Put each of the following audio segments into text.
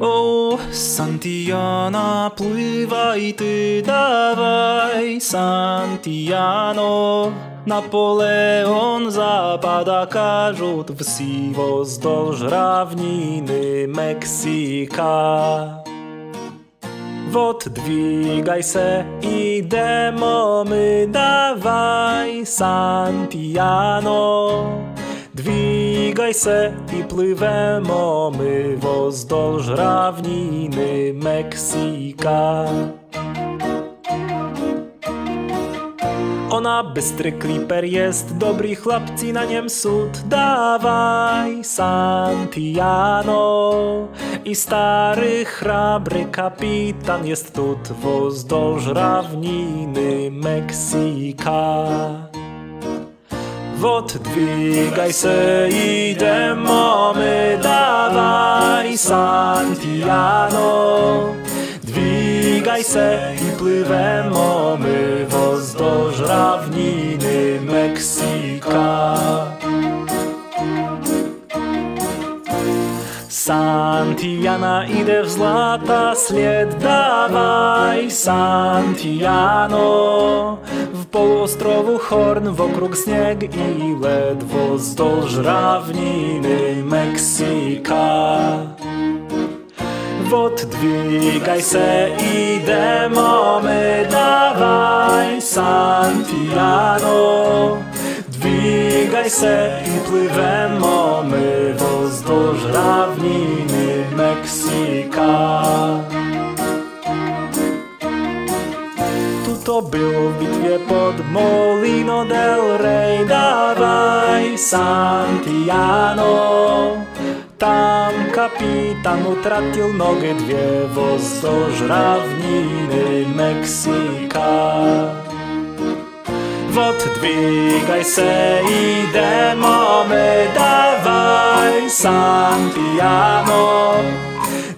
O, Santiana, pływaj ty, dawaj, Santiano. Napoleon zapada, każut w siwo wzdłuż rawniny Meksyka. Wot dwigaj se i demomy dawaj, Santiano. Se i pływemo my wozdolż rawniny Meksyka. Ona bystry kliper jest, dobry chlapci na niem sód. Dawaj, Santiano. I stary, hrabry kapitan jest tu wozdolż rawniny Meksyka. Wot dwigaj se i demomy, dawaj, Santiano. Dwigaj se i pływemo my wozdolż rawniny Meksyka. Santiana idę w zlata sled, dawaj, Santiano. W poluostrowu Horn, wokróg śnieg i ledwo wzdolż rawniny Meksyka. Wot dwigaj se i demomy, dawaj, Santiano. Dwigaj se i pływemo my wozdłuż rawniny Meksyka. Tu to było w bitwie pod Molino del Rey, dawaj, Santiano. Tam kapitan utracił nogę dwie wozdłuż rawniny Meksyka. Wot dwigaj se i demomy, dawaj, Santiano.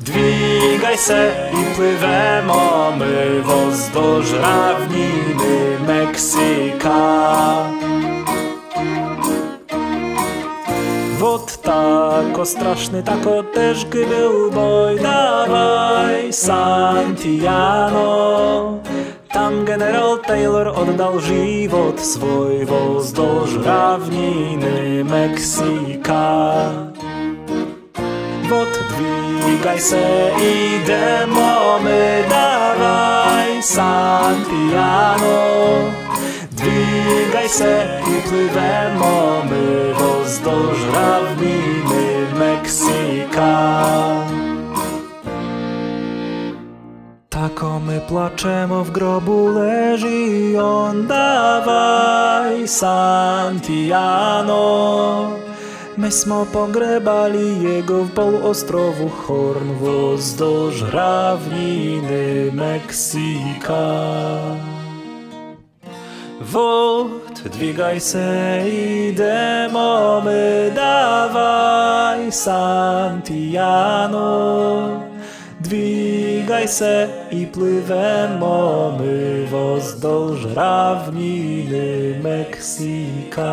Dwigaj se i pływemo my wozdłuż rawniny Meksyka. Wot tako straszny, tako też był boj, dawaj, Santiano. Tam generał Taylor oddał żywot swój wozdłuż rawniny Meksyka. Wot dwigaj se i demomy, dawaj, Santiano. Dwigaj se i pływemo my wozdłuż rawniny placzemo w grobu leży on, dawaj, Santiano. Myśmy pogrebali jego w poluostrowu Horn wozdłuż rawniny Meksyka. Wód, dwigaj se i demomy, dawaj, Santiano. Dwigaj se i pływemo my wozdłuż rawniny Meksyka.